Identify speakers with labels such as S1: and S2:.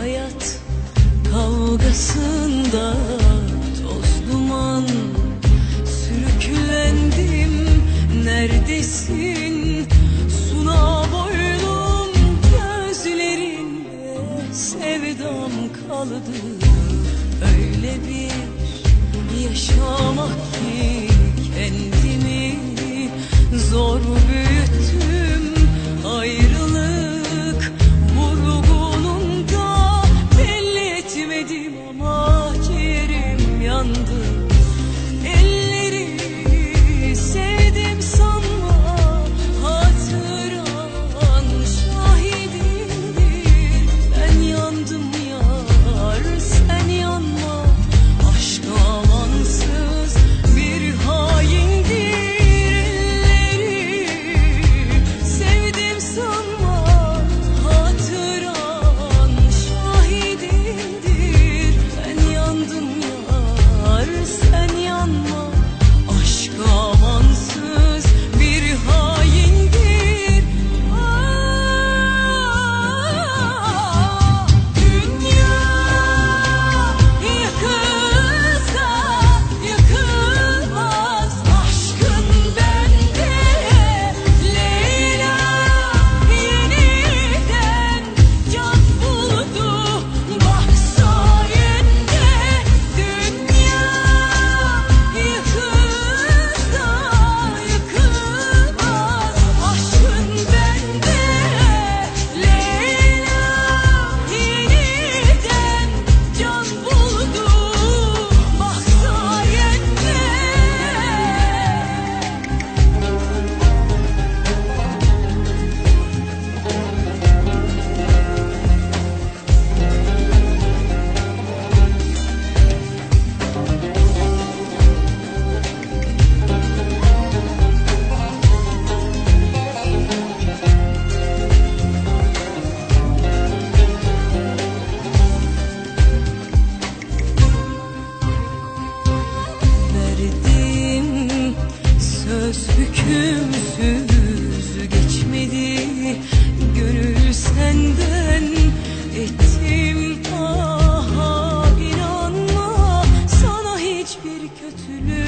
S1: hayat kavgasında toz duman sürüklendim neredesin? yourself. Geçmedi Gönül senden ettim. Aha inanma Sana hiçbir kötülük